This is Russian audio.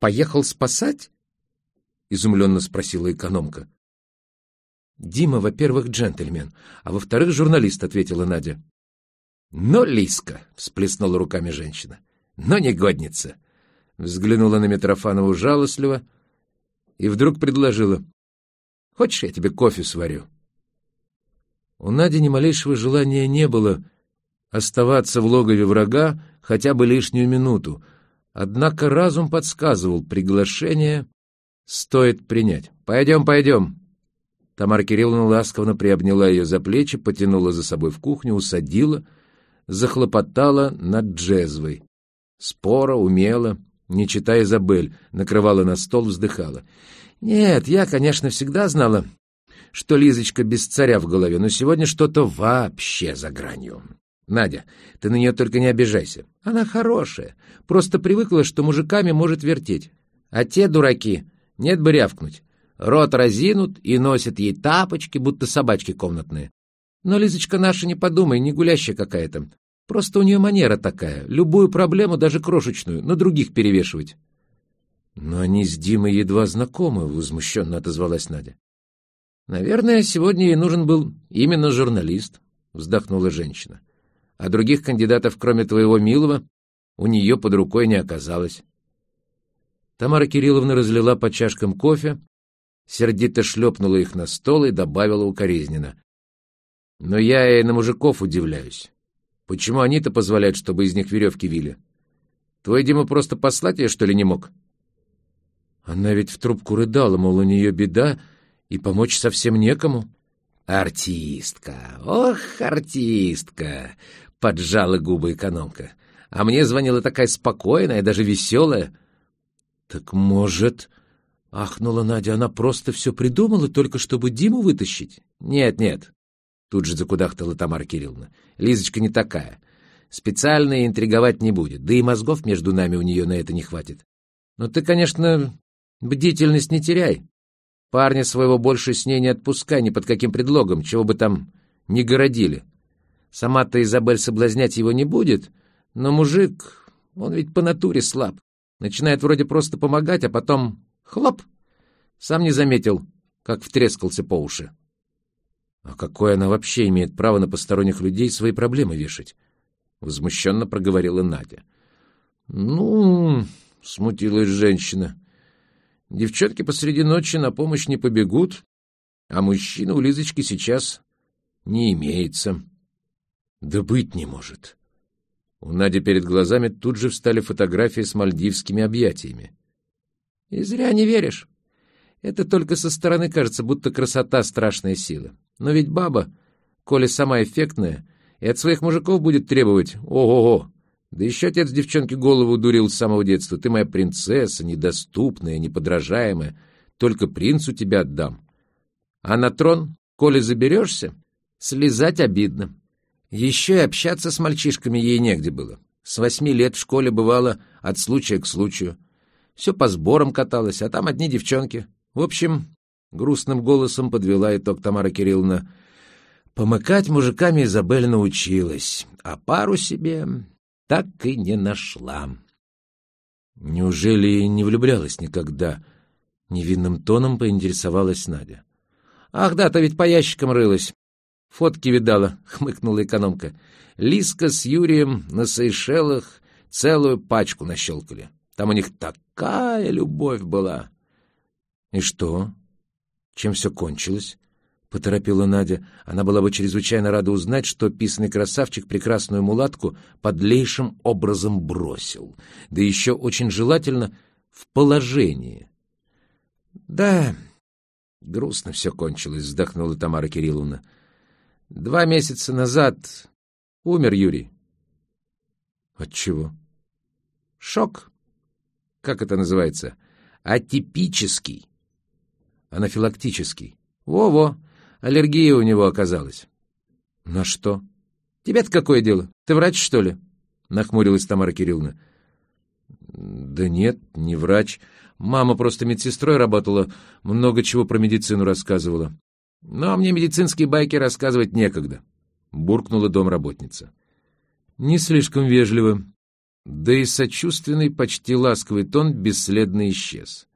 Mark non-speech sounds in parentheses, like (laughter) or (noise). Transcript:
поехал спасать?» — изумленно спросила экономка. «Дима, во-первых, джентльмен, а во-вторых, журналист», — ответила Надя. «Но, Лиска!» — всплеснула руками женщина. «Но негодница!» Взглянула на Митрофанову жалостливо и вдруг предложила. «Хочешь, я тебе кофе сварю?» У Нади ни малейшего желания не было оставаться в логове врага хотя бы лишнюю минуту, однако разум подсказывал, приглашение стоит принять. «Пойдем, пойдем!» Тамара Кирилловна ласково приобняла ее за плечи, потянула за собой в кухню, усадила — захлопотала над джезвой. Спора, умела, не читая Изабель, накрывала на стол, вздыхала. «Нет, я, конечно, всегда знала, что Лизочка без царя в голове, но сегодня что-то вообще за гранью. Надя, ты на нее только не обижайся. Она хорошая, просто привыкла, что мужиками может вертеть. А те дураки, нет бы рявкнуть. Рот разинут и носят ей тапочки, будто собачки комнатные. Но Лизочка наша, не подумай, не гулящая какая-то. Просто у нее манера такая, любую проблему, даже крошечную, на других перевешивать. Но они с Димой едва знакомы, возмущенно отозвалась Надя. Наверное, сегодня ей нужен был именно журналист, вздохнула женщина. А других кандидатов, кроме твоего милого, у нее под рукой не оказалось. Тамара Кирилловна разлила по чашкам кофе, сердито шлепнула их на стол и добавила укоризненно. Но я и на мужиков удивляюсь. Почему они-то позволяют, чтобы из них веревки вили? Твой Дима просто послать ее, что ли, не мог? Она ведь в трубку рыдала, мол, у нее беда, и помочь совсем некому. Артистка, ох, артистка, поджала губы экономка. А мне звонила такая спокойная, даже веселая. Так может... Ахнула Надя, она просто все придумала, только чтобы Диму вытащить? Нет, нет, Тут же закудахтала Тамара Кирилловна. Лизочка не такая. Специально интриговать не будет. Да и мозгов между нами у нее на это не хватит. Но ты, конечно, бдительность не теряй. Парня своего больше с ней не отпускай ни под каким предлогом, чего бы там ни городили. Сама-то Изабель соблазнять его не будет, но мужик, он ведь по натуре слаб. Начинает вроде просто помогать, а потом — хлоп! Сам не заметил, как втрескался по уши. А какое она вообще имеет право на посторонних людей свои проблемы вешать? Возмущенно проговорила Надя. Ну, смутилась женщина. Девчонки посреди ночи на помощь не побегут, а мужчина у Лизочки сейчас не имеется. Да быть не может. У Нади перед глазами тут же встали фотографии с мальдивскими объятиями. И зря не веришь. Это только со стороны кажется, будто красота — страшная сила. Но ведь баба, коли сама эффектная, и от своих мужиков будет требовать «Ого-го!» Да еще отец девчонки голову дурил с самого детства. Ты моя принцесса, недоступная, неподражаемая. Только принцу тебя отдам. А на трон, коли заберешься, слезать обидно. Еще и общаться с мальчишками ей негде было. С восьми лет в школе бывало от случая к случаю. Все по сборам каталась, а там одни девчонки. В общем, грустным голосом подвела итог Тамара Кирилловна. Помыкать мужиками Изабель научилась, а пару себе так и не нашла. Неужели не влюблялась никогда? Невинным тоном поинтересовалась Надя. Ах да, ты ведь по ящикам рылась. Фотки видала, (laughs) хмыкнула экономка. Лиска с Юрием на Сейшелах целую пачку нащелкали. Там у них такая любовь была. И что? Чем все кончилось? Поторопила Надя. Она была бы чрезвычайно рада узнать, что писанный красавчик прекрасную мулатку подлейшим образом бросил. Да еще очень желательно в положении. Да, грустно все кончилось, вздохнула Тамара Кирилловна. Два месяца назад умер Юрий. От чего? Шок. Как это называется? Атипический анафилактический. Во-во, аллергия у него оказалась. На что? Тебе-то какое дело? Ты врач, что ли? Нахмурилась Тамара Кирилловна. Да нет, не врач. Мама просто медсестрой работала, много чего про медицину рассказывала. Но мне медицинские байки рассказывать некогда, буркнула домработница. Не слишком вежливо, Да и сочувственный, почти ласковый тон бесследно исчез.